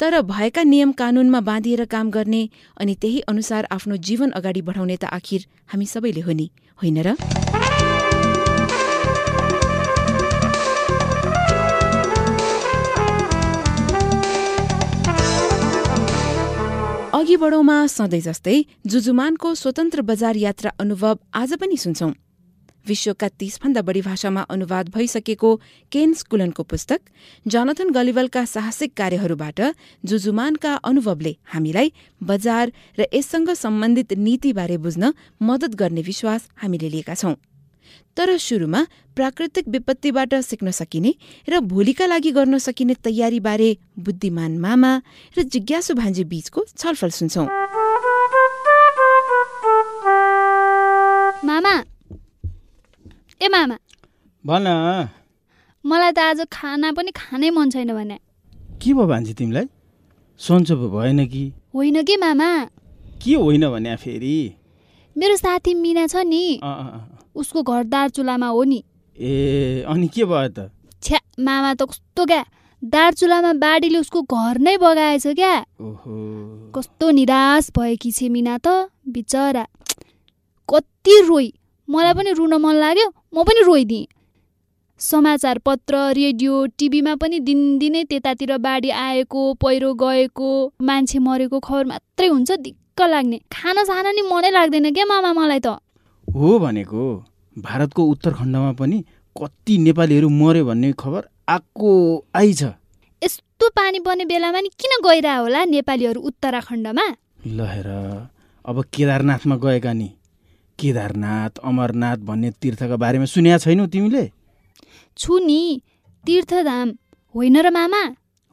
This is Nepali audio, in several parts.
तर भएका नियम कानूनमा बाँधिएर काम गर्ने अनि त्यही अनुसार आफ्नो जीवन अगाडि बढाउने त आखिर हामी सबैले हो नि होइन र? अघि बढौँमा सधैँ जस्तै जुजुमानको स्वतन्त्र बजार यात्रा अनुभव आज पनि सुन्छौं। विश्वका तीसभन्दा बढी भाषामा अनुवाद भइसकेको केन स्कुलनको पुस्तक जनथन गलिवलका साहसिक कार्यहरूबाट जुजुमानका अनुभवले हामीलाई बजार र यससँग सम्बन्धित नीतिबारे बुझ्न मद्दत गर्ने विश्वास हामीले लिएका छौं। तर सुरुमा प्राकृतिक विपत्तिबाट सिक्न सकिने र भोलिका लागि गर्न सकिने तयारीबारे बुद्धिमान मामा र जिज्ञासु भान्जी बीचको छलफल सुन्छौं। मामा ए मामा। भन। मलाई त आज खाना पनि खानै मन छैन भने। के भयो भान्जी तिमीलाई? सन्चो भएन कि? होइन के मामा? के होइन भने फेरि? मेरो साथी मिना छ नि। उसको घर दार्चुलामा हो नि। ए अनि के भयो त? छ्या मामा त कस्तो क्या? दार्चुलामा बाढीले उसको घर नै बगाएछ क्या। कस्तो निराश भएकी छे मिना त बिचरा। कति रोइ मलाई पनि रुन मन लाग्यो। म पनि रोइदिएँ। समाचार पत्र रेडियो टिभीमा पनि दिनदिनै त्यतातिर बाढी आएको पहिरो गएको मान्छे मरेको खबर मात्रै हुन्छ दिक्क लाग्ने। खाना साना नि मनै लाग्दैन क्या मामा मलाई त। हो भनेको भारतको उत्तरखण्डमा पनि कति नेपालीहरू मर्यो भन्ने खबर आएको आइछ। यस्तो पानी पर्ने बेलामा नि किन गइरह होला नेपालीहरू उत्तराखण्डमा? ल हेर अब केदारनाथमा गएका नि। केदारनाथ अमरनाथ भन्ने तीर्थका बारेमा सुनेका छैनौ तिमीले? छु नि तीर्थधाम होइन र मामा?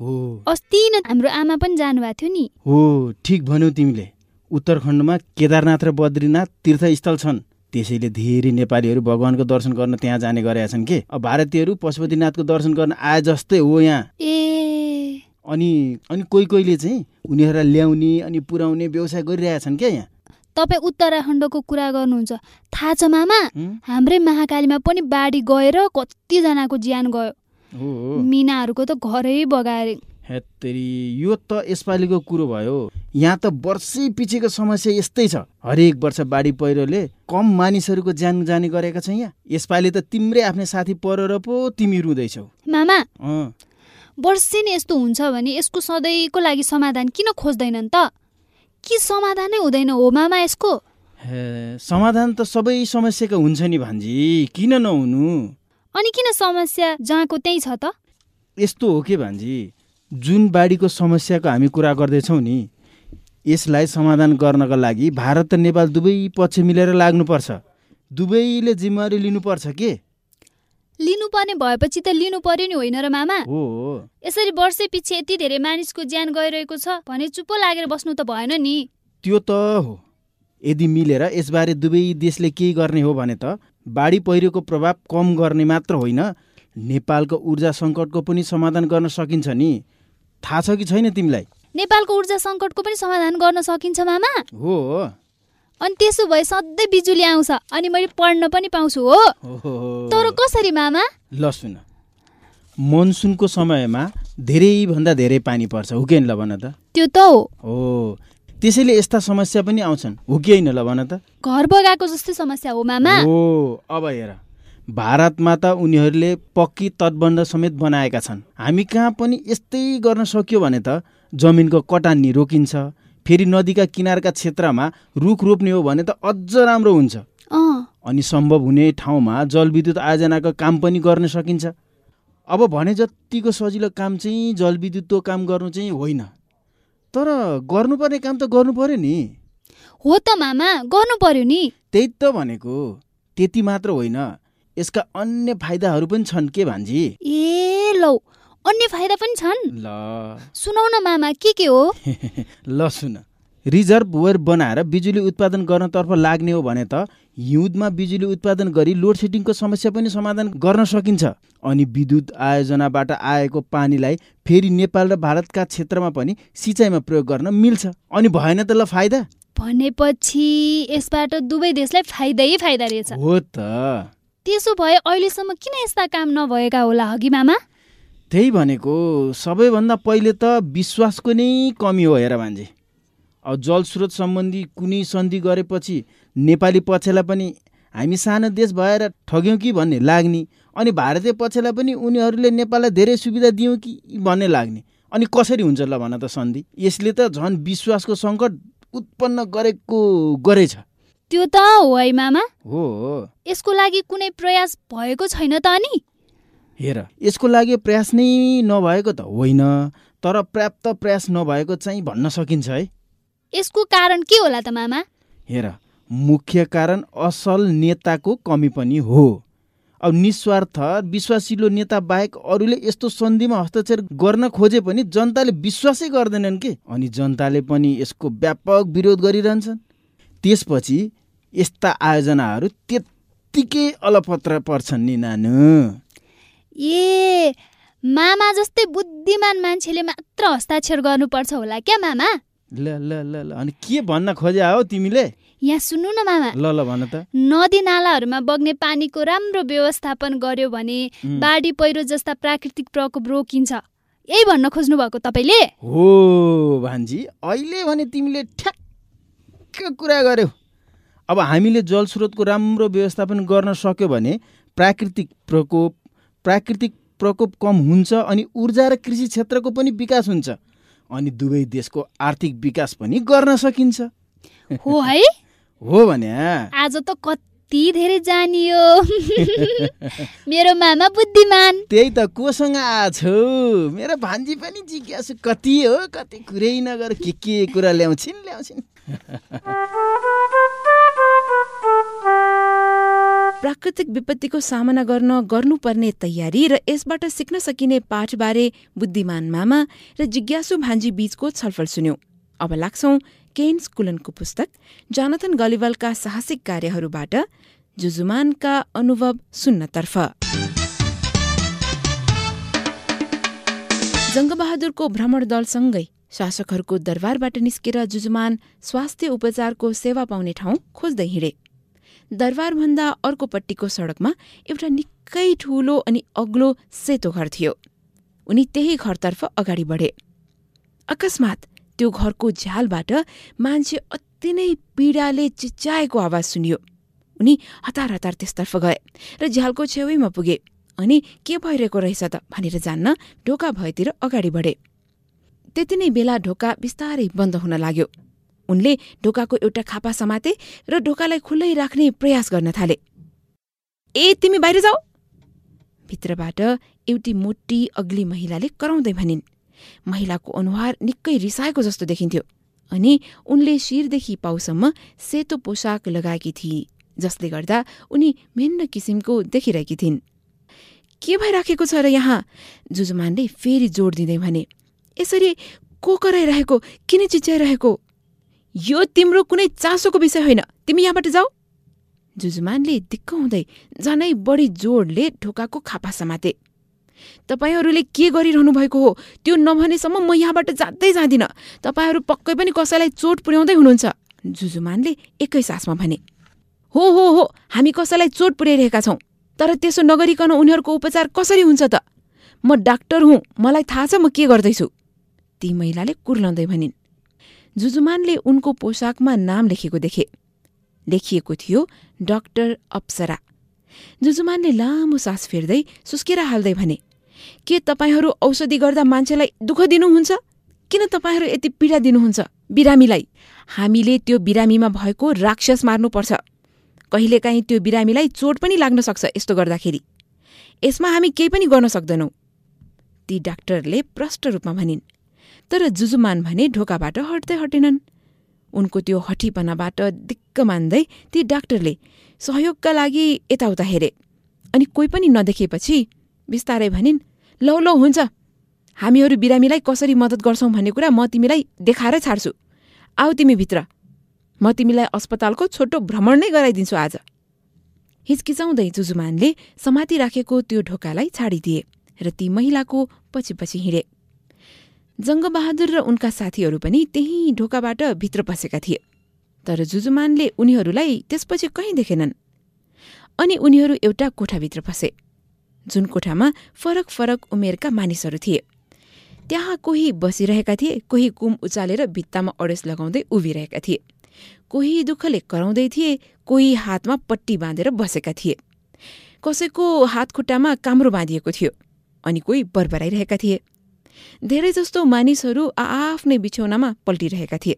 हो। अस्ति न हाम्रो आमा पनि जानुभएको थियो नि। हो ठिक भन्यौ तिमीले। उत्तराखण्डमा केदारनाथ र बद्रीनाथ तीर्थस्थल छन्। त्यसैले धेरै नेपालीहरू भगवानको दर्शन गर्न त्यहाँ जाने गरेका छन् के? अब भारतीयहरू पशुपतिनाथको दर्शन गर्न आए जस्तै हो यहाँ। ए। अनि अनि कोही कोहीले चाहिँ उनीहरूलाई ल्याउने अनि पुर्याउने व्यवसाय गरिरहेका छन् क्या यहाँ? तपाईँ उत्तराखण्डको कुरा गर्नुहुन्छ। थाहा छ मामा? हाम्रै महाकालीमा पनि बाढी गएर कतिजनाको ज्यान गयो। मिनाहरूको त घरै बगाए हेत्तेरी यो त यसपालिको कुरो भयो। यहाँ त वर्षै पछिको समस्या यस्तै छ। हरेक वर्ष बाढी पहिरोले कम मानिसहरूको ज्यान जाने गरेका छ यहाँ। यसपालि त तिम्रै आफ्नै साथी परेर पो तिमी रुँदैछौ। मामा वर्षै नै यस्तो हुन्छ भने यसको सधैँको लागि समाधान किन खोज्दैनन् त? के समाधानै हुँदैन? हो मामा यसको? समाधान त सबै समस्याको हुन्छ नि भान्जी। किन नहुनु? अनि किन समस्या? जहाँको त्यही छ त। यस्तो हो के भान्जी? जुन बाढीको समस्याको हामी कुरा गर्दैछौँ नि यसलाई समाधान गर्नका लागि भारत र नेपाल दुवै पक्ष मिलेर लाग्नुपर्छ। दुवैले जिम्मेवारी लिनुपर्छ के? लिनुपर्ने भएपछि त लिनु पर्यो नि होइन र मामा? हो यसरी वर्षै पछि यति धेरै मानिसको ज्यान गइरहेको छ भने चुप्पो लागेर बस्नु त भएन नि। त्यो त हो। यदि मिलेर यसबारे दुवै देशले केही गर्ने हो भने त बाढी पहिरोको प्रभाव कम गर्ने मात्र होइन नेपालको ऊर्जा सङ्कटको पनि समाधान गर्न सकिन्छ नि। थाहा छ कि छैन तिमीलाई? नेपालको ऊर्जा सङ्कटको पनि समाधान गर्न सकिन्छ मामा? हो। अनि त्यसो भए सधैँ बिजुली आउँछ अनि मैले पढ्न पनि पाउँछु हो। तर कसरी मामा? ल सुन। मनसुनको समयमा धेरैभन्दा धेरै पानी पर्छ हो कि ल भन त। त्यो त हो। त्यसैले यस्ता समस्या पनि आउँछन् हो कि होइन ल भन त। घर बगाएको जस्तै समस्या हो मामा। हो अब हेर। भारतमा त उनीहरूले पक्की तटबन्ध समेत बनाएका छन्। हामी कहाँ पनि यस्तै गर्न सक्यो भने त जमिनको कटानी रोकिन्छ। फेरि नदीका किनारका क्षेत्रमा रुख रोप्ने हो भने त अझ राम्रो हुन्छ। अनि सम्भव हुने ठाउँमा जलविद्युत आयोजनाको काम पनि गर्न सकिन्छ। अब भने जतिको सजिलो काम चाहिँ जलविद्युतको काम गर्नु चाहिँ होइन। तर गर्नुपर्ने काम त गर्नु पर्यो नि। हो त मामा गर्नु पर्यो नि। त्यही त भनेको त्यति मात्र होइन। यसका अन्य फाइदाहरू पनि छन् के भान्जी? ए लौ अन्य फाइदा पनि छन्। ल। सुनाउ न मामा के के हो? ल सुन। रिजर्भवेयर बनाएर बिजुली उत्पादन गर्नतर्फ लाग्ने हो भने त हिउँदमा बिजुली उत्पादन गरी लोड सेडिङको समस्या पनि समाधान गर्न सकिन्छ। अनि विद्युत आयोजनाबाट आएको पानीलाई फेरि नेपाल र भारतका क्षेत्रमा पनि सिँचाइमा प्रयोग गर्न मिल्छ। अनि भएन त ल फाइदा? भनेपछि यसबाट दुवै देशलाई फाइदै फाइदा रहेछ। हो त। त्यसो भए अहिलेसम्म किन यस्ता काम नभएका होला हगि मामा? त्यही भनेको सबैभन्दा पहिले त विश्वासको नै कमी हो हेर मान्छे। अब जलस्रोत सम्बन्धी कुनै सन्धि गरेपछि नेपाली पक्षलाई पनि हामी सानो देश भएर ठग्यौँ कि भन्ने लाग्ने अनि भारतीय पक्षलाई पनि उनीहरूले नेपाललाई धेरै सुविधा दियौँ कि भन्ने लाग्ने। अनि कसरी हुन्छ ल भन त सन्धि। यसले त झन् विश्वासको सङ्कट उत्पन्न गरेको गरेछ। त्यो त हो है मामा। हो। यसको लागि कुनै प्रयास भएको छैन त अनि? हेर। यसको लागि प्रयास नै नभएको त होइन तर पर्याप्त प्रयास नभएको चाहिँ भन्न सकिन्छ है। यसको कारण के होला त मामा? हेर मुख्य कारण असल नेताको कमी पनि हो। अब निस्वार्थ विश्वासिलो नेता बाहेक अरूले यस्तो सन्धिमा हस्तक्षेप गर्न खोजे पनि जनताले विश्वासै गर्दैनन् के? अनि जनताले पनि यसको व्यापक विरोध गरिरहन्छन्। त्यसपछि यस्ता आयोजनाहरू त्यत्तिकै अलपत्र पर्छन् नि नानु। ए मामा जस्तै बुद्धिमान मान्छेले मात्र हस्ताक्षर गर्नुपर्छ होला क्या मामा? ल ल ल ल अनि के भन्न खोज्या हो तिमीले? यहाँ सुन्नु न मामा। ल ल भन त। नदी नालाहरूमा बग्ने पानीको राम्रो व्यवस्थापन गर्यो भने बाढी पहिरो जस्ता प्राकृतिक प्रकोप रोकिन्छ। यही भन्न खोज्नु भएको तपाईँले? हो भान्जी अहिले भने तिमीले ठ्याक्क कुरा गर्यौ। अब हामीले जलस्रोतको राम्रो व्यवस्थापन गर्न सक्यो भने प्राकृतिक प्रकोप प्राकृतिक प्रकोप कम हुन्छ अनि ऊर्जा र कृषि क्षेत्रको पनि विकास हुन्छ। अनि दुवै देशको आर्थिक विकास पनि गर्न सकिन्छ। हो है? हो भने आज त कति धेरै जानियो। मेरो मामा बुद्धिमान। त्यही त कोसँग आछौ मेरो भान्जी पनि जिज्ञासु कति हो? कति कुरै नगर के के कुरा ल्याउँछिन् ल्याउँछिन्। प्राकृतिक विपत्तिको सामना गर्न गर्नुपर्ने तयारी र यसबाट सिक्न सकिने पाठबारे बुद्धिमान मामा र जिज्ञासु भान्जी बीचको छलफल सुन्यौं। अब लाग्छौं केन स्कुलनको पुस्तक जोनाथन गलिवलका साहसिक कार्यहरूबाट जुजुमानका अनुभव सुन्नतर्फ। जङ्गबहादुरको भ्रमण दलसँगै शासकहरूको दरबारबाट निस्केर जुजुमान स्वास्थ्य उपचारको सेवा पाउने ठाउँ खोज्दै हिँडे। दरबारभन्दा अर्कोपट्टिको सडकमा एउटा निकै ठूलो अनि अग्लो सेतो घर थियो। उनी त्यही घरतर्फ अगाडि बढे। अकस्मात त्यो घरको झ्यालबाट मान्छे अति नै पीडाले चिच्याएको आवाज सुनियो। उनी हतार हतार त्यसतर्फ गए र झ्यालको छेउैमा पुगे। अनि के भइरहेको रहेछ त? भनेर जान्न ढोका भएतिर अगाडि बढे। त्यति नै बेला ढोका बिस्तारै बन्द हुन लाग्यो। उनले ढोकाको एउटा खापा समाते र ढोकालाई खुल्लै राख्ने प्रयास गर्न थाले। ए तिमी बाहिर जाऊ! भित्रबाट एउटी मोटी अग्ली महिलाले कराउँदै भनिन्। महिलाको अनुहार निकै रिसाएको जस्तो देखिन्थ्यो अनि उनले शिरदेखि पाउसम्म सेतो पोसाक लगाएकी थिए जसले गर्दा उनी भिन्न किसिमको देखिरहेकी थिइन्। के भइराखेको छ र यहाँ? जुजुमानले फेरि जोड दिँदै भने यसरी को कराइरहेको? किन चिच्याइरहेको? यो तिम्रो कुनै चासोको विषय होइन। तिमी यहाँबाट जाऊ। जुजुमानले दिक्क हुँदै झनै बढी जोडले ढोकाको खापा समाते। तपाईँहरूले के गरिरहनु भएको हो त्यो नभनेसम्म म यहाँबाट जाँदै जाँदिनँ। तपाईँहरू पक्कै पनि कसैलाई चोट पुर्याउँदै हुनुहुन्छ। जुजुमानले एकै सासमा भने हो हो हो हामी कसैलाई चोट पुर्याइरहेका छौँ तर त्यसो नगरिकन उनीहरूको उपचार कसरी हुन्छ त? म डाक्टर हुँ मलाई थाहा छ म के गर्दैछु। ती महिलाले कुर्लाउँदै भनिन् जुजुमानले उनको पोसाकमा नाम लेखेको देखे। लेखिएको थियो डाक्टर अप्सरा। जुजुमानले लामो सास फेर्दै सुस्केर हाल्दै भने के तपाईँहरू औषधि गर्दा मान्छेलाई दुःख दिनुहुन्छ? किन तपाईँहरू यति पीडा दिनुहुन्छ बिरामीलाई? हामीले त्यो बिरामीमा भएको राक्षस मार्नुपर्छ। कहिलेकाहीँ त्यो बिरामीलाई चोट पनि लाग्न सक्छ यस्तो गर्दाखेरि। यसमा हामी केही पनि गर्न सक्दैनौँ। ती डाक्टरले प्रष्ट रूपमा भनिन् तर जुजुमान भने ढोकाबाट हट्दै हटेनन्। उनको त्यो हठीपनाबाट दिक्क मान्दै ती डाक्टरले सहयोगका लागि यताउता हेरे अनि कोही पनि नदेखेपछि बिस्तारै भनिन् लौ लौ हुन्छ। हामीहरू बिरामीलाई कसरी मद्दत गर्छौँ भन्ने कुरा म तिमीलाई देखाएर छाड्छु। आऊ तिमी भित्र म तिमीलाई अस्पतालको छोटो भ्रमण नै गराइदिन्छु आज हिचकिचाउँदै जुजुमानले समाति राखेको त्यो ढोकालाई छाडिदिए र ती महिलाको पछि पछि हिँडे। जङ्गबहादुर र उनका साथीहरू पनि त्यही ढोकाबाट भित्र पसेका थिए। तर जुजुमानले उनीहरूलाई त्यसपछि कहीँ देखेनन्। अनि उनीहरू एउटा कोठाभित्र पसे जुन कोठामा फरक फरक उमेरका मानिसहरू थिए। त्यहाँ कोही बसिरहेका थिए कोही कुम उचालेर भित्तामा अडेस लगाउँदै उभिरहेका थिए। कोही दुःखले कराउँदै थिए कोही हातमा पट्टी बाँधेर बसेका थिए। कसैको हात खुट्टामा काम्रो बाँधिएको थियो अनि कोही बरबराइरहेका थिए। धेरै जस्तो मानिसहरू आआफ्नै बिछौनामा पल्टिरहेका थिए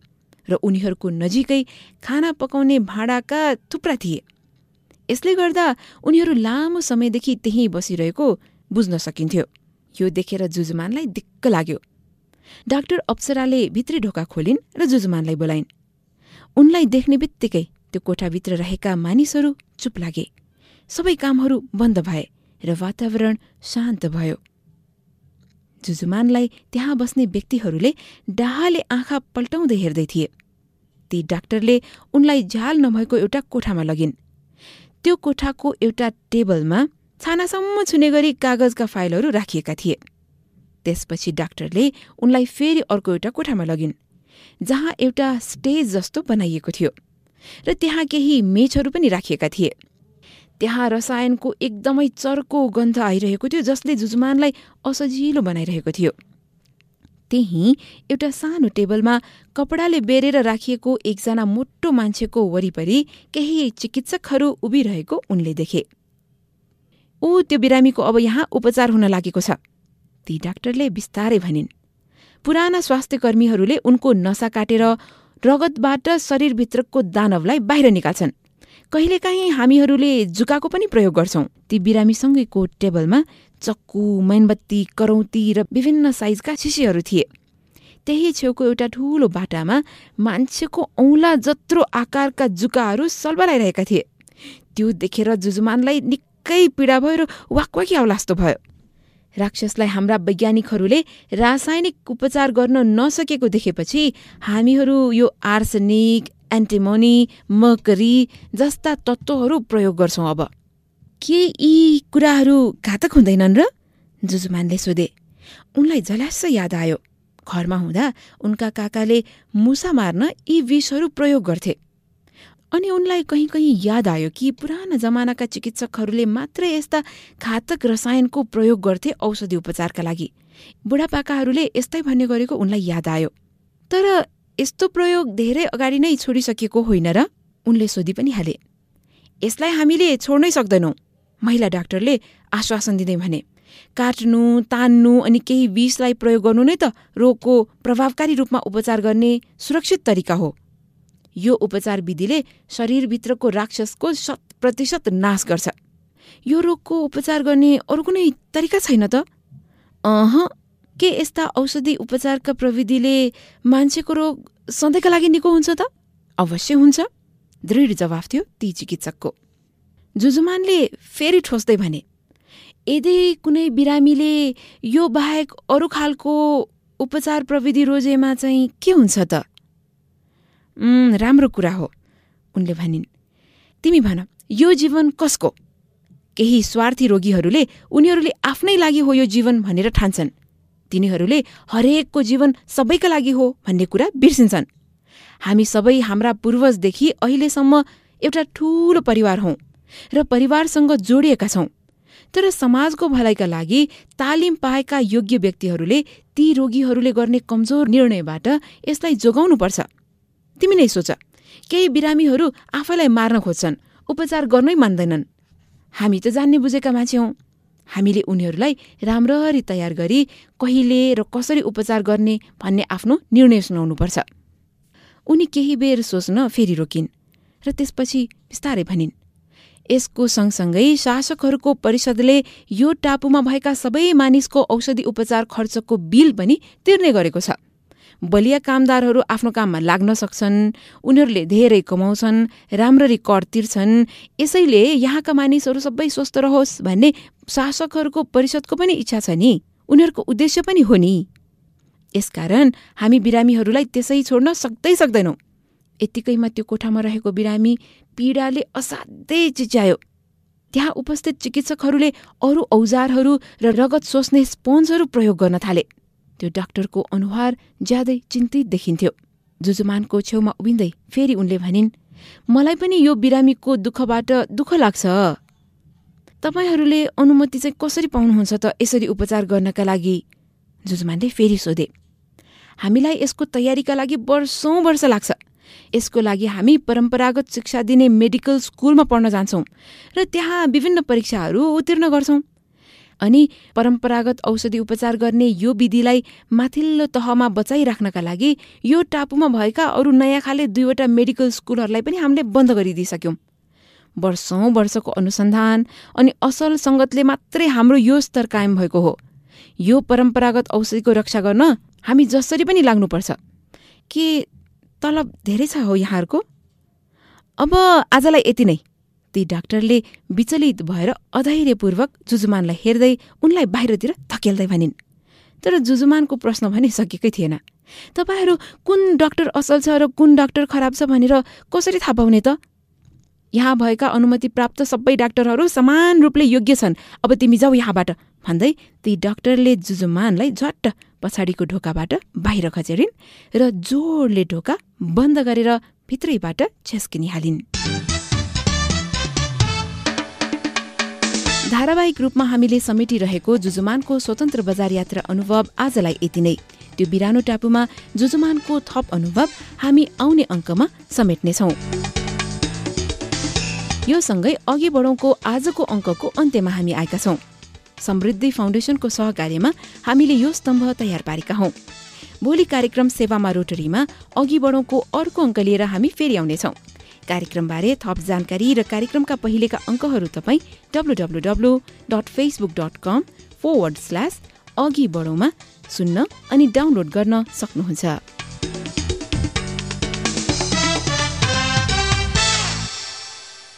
र उनीहरूको नजिकै खाना पकाउने भाँडाका थुप्रा थिए। यसले गर्दा उनीहरू लामो समयदेखि त्यहीँ बसिरहेको बुझ्न सकिन्थ्यो। यो देखेर जुजुमानलाई दिक्क लाग्यो। डाक्टर अप्सराले भित्री ढोका खोलिन् र जुजुमानलाई बोलाइन् उनलाई देख्ने बित्तिकै त्यो कोठाभित्र रहेका मानिसहरू चुप लागे। सबै कामहरू बन्द भए र वातावरण शान्त भयो। जुजुमानलाई त्यहाँ बस्ने व्यक्तिहरूले डाहाले आँखा पल्टाउँदै हेर्दै थिए। ती डाक्टरले उनलाई झ्याल नभएको एउटा कोठामा लगिन्। त्यो कोठाको एउटा टेबलमा छानासम्म छुने गरी कागजका फाइलहरू राखिएका थिए। त्यसपछि डाक्टरले उनलाई फेरि अर्को एउटा कोठामा लगिन् जहाँ एउटा स्टेज जस्तो बनाइएको थियो र त्यहाँ केही मेचहरू पनि राखिएका थिए। त्यहाँ रसायनको एकदमै चर्को गन्ध आइरहेको थियो जसले जुजुमानलाई असजिलो बनाइरहेको थियो। त्यही एउटा सानो टेबलमा कपडाले बेरेर राखिएको एकजना मोटो मान्छेको वरिपरि केही चिकित्सकहरू उभिरहेको उनले देखे। ऊ त्यो बिरामीको अब यहाँ उपचार हुन लागेको छ। ती डाक्टरले बिस्तारै भनिन्। पुराना स्वास्थ्यकर्मीहरूले उनको नसा काटेर रगतबाट शरीरभित्रको दानवलाई बाहिर निकाल्छन्। कहिलेकाहीँ हामीहरूले जुकाको पनि प्रयोग गर्छौं। ती बिरामीसँगैको टेबलमा चक्कु मैनबत्ती करौती र विभिन्न साइजका शिशीहरू थिए। त्यही छेउको एउटा ठूलो बाटामा मान्छेको औंला जत्रो आकारका जुकाहरू सल्बलाइरहेका थिए। त्यो देखेर जुजुमानलाई निकै पीडा भयो र वाकवाकी आउलास्तो भयो। राक्षसलाई हाम्रा वैज्ञानिकहरूले रासायनिक उपचार गर्न नसकेको देखेपछि हामीहरू यो आर्सनिक एन्टिमोनी मकरी जस्ता तत्त्वहरू प्रयोग गर्छौं अब। के यी कुराहरू घातक हुँदैनन् र? जुजुमानले सोधे। उनलाई झल्यास याद आयो। घरमा हुँदा उनका काकाले मुसा मार्न यी विषहरू प्रयोग गर्थे। अनि उनलाई कहीँ कहीँ याद आयो कि पुराना जमानाका चिकित्सकहरूले मात्रै यस्ता घातक रसायनको प्रयोग गर्थे औषधि उपचारका लागि। बुढापाकाहरूले यस्तै भन्ने गरेको उनलाई याद आयो। तर यस्तो प्रयोग धेरै अगाडि नै छोडिसकेको होइन र उनले सोधि पनि हाले। यसलाई हामीले छोड्नै सक्दैनौं महिला डाक्टरले आश्वासन दिँदै भने। काट्नु तान्नु अनि केही विषलाई प्रयोग गर्नु नै त रोगको प्रभावकारी रूपमा उपचार गर्ने सुरक्षित तरिका हो। यो उपचार विधिले शरीरभित्रको राक्षसको शत प्रतिशत नाश गर्छ। यो रोगको उपचार गर्ने अरू कुनै तरिका छैन त? अह के यस्ता औषधि उपचारका प्रविधिले मान्छेको रोग सधैँका लागि निको हुन्छ त? अवश्य हुन्छ। दृढ जवाफ थियो ती चिकित्सकको। जुजुमानले फेरि ठोस्दै भने यदि कुनै बिरामीले यो बाहेक अरू खालको उपचार प्रविधि रोजेमा चाहिँ के हुन्छ त? राम्रो कुरा हो। उनले भनिन्। तिमी भन यो जीवन कसको? केही स्वार्थी रोगीहरूले उनीहरूले आफ्नै लागि हो यो जीवन भनेर ठान्छन्। तिनीहरूले हरेकको जीवन सबैका लागि हो भन्ने कुरा बिर्सिन्छन्। हामी सबै हाम्रा पूर्वजदेखि अहिलेसम्म एउटा ठूलो परिवार हौं र परिवारसँग जोडिएका छौं। तर समाजको भलाइका लागि तालिम पाएका योग्य व्यक्तिहरूले ती रोगीहरूले गर्ने कमजोर निर्णयबाट यसलाई जोगाउनुपर्छ। तिमी नै सोच केही बिरामीहरू आफैलाई मार्न खोज्छन् उपचार गर्नै मान्दैनन्। हामी त जान्ने बुझेका मान्छे हौ। हामीले उनीहरूलाई राम्ररी तयार गरी कहिले र कसरी उपचार गर्ने भन्ने आफ्नो निर्णय सुनाउनुपर्छ। उनी केही बेर सोच्न फेरि रोकिन् र त्यसपछि बिस्तारै भनिन् यसको सँगसँगै शासकहरूको परिषदले यो टापुमा भएका सबै मानिसको औषधि उपचार खर्चको बिल पनि तिर्ने गरेको छ। बलिया कामदारहरू आफ्नो काममा लाग्न सक्छन् उनीहरूले धेरै कमाउँछन् राम्ररी कर तिर्छन्। यसैले यहाँका मानिसहरू सबै स्वस्थ रहोस् भन्ने शासकहरूको परिषदको पनि इच्छा छ नि। उनीहरूको उद्देश्य पनि हो नि। यसकारण हामी बिरामीहरूलाई त्यसै छोड्न सक्दै सक्दैनौँ। यत्तिकैमा त्यो कोठामा रहेको बिरामी पीडाले असाध्यै चिच्यायो। त्यहाँ उपस्थित चिकित्सकहरूले अरू औजारहरू र रगत सोच्ने स्पोन्सहरू प्रयोग गर्न थाले। त्यो डाक्टरको अनुहार ज्यादै चिन्तित देखिन्थ्यो। जुजुमानको छेउमा उभिँदै फेरि उनले भनिन् मलाई पनि यो बिरामीको दुःखबाट दुःख लाग्छ। तपाईँहरूले अनुमति चाहिँ कसरी पाउनुहुन्छ त यसरी उपचार गर्नका लागि? जुजुमानले फेरि सोधे हामीलाई यसको तयारीका लागि वर्षौँ वर्ष लाग्छ। यसको लागि हामी परम्परागत शिक्षा दिने मेडिकल स्कुलमा पढ्न जान्छौँ र त्यहाँ विभिन्न परीक्षाहरू उत्तीर्ण गर्छौँ। अनि परम्परागत औषधि उपचार गर्ने यो विधिलाई माथिल्लो तहमा बचाइराख्नका लागि यो टापुमा भएका अरू नयाँ खाले दुईवटा मेडिकल स्कुलहरूलाई पनि हामीले बन्द गरिदिइसक्यौँ। वर्षौँ वर्षको अनुसन्धान अनि असल सङ्गतले मात्रै हाम्रो यो स्तर कायम भएको हो। यो परम्परागत औषधिको रक्षा गर्न हामी जसरी पनि लाग्नुपर्छ। के तलब धेरै छ हो यहाँहरूको? अब आजलाई यति नै। ती डाक्टरले विचलित भएर अधैर्यपूर्वक जुजुमानलाई हेर्दै उनलाई बाहिरतिर धकेल्दै भनिन्। तर जुजुमानको प्रश्न भने सकेकै थिएन। तपाईँहरू कुन डाक्टर असल छ र कुन डाक्टर खराब छ भनेर कसरी थाहा पाउने त? यहाँ भएका अनुमति प्राप्त सबै डाक्टरहरू समान रूपले योग्य छन्। अब तिमी जाऊ यहाँबाट भन्दै ती डाक्टरले जुजुमानलाई झट्ट पछाडिको ढोकाबाट बाहिर खचेरिन् र जोडले ढोका बन्द गरेर भित्रैबाट छेस्किनिहालिन्। धारावाहिक रूपमा हामीले समेटिरहेको जुजुमानको स्वतन्त्र बजार यात्रा अनुभव आजलाई यति नै। त्यो बिरानो टापुमा जुजुमानको थप अनुभव हामी आउने अङ्कमा समेट्नेछौ। यो सँगै अघि बढौँको आजको अङ्कको अन्त्यमा हामी आएका छौँ। समृद्धि फाउन्डेसनको सहकार्यमा हामीले यो स्तम्भ तयार पारेका हौं। भोलि कार्यक्रम सेवामा रोटरीमा अघि बढौँको अर्को अङ्क लिएर हामी फेरि आउनेछौँ। कार्यक्रमबारे थप जानकारी र कार्यक्रमका पहिलेका अङ्कहरू तपाईँ W dot Facebook dot com forward slash अघि बढौँमा सुन्न अनि डाउनलोड गर्न सक्नुहुन्छ।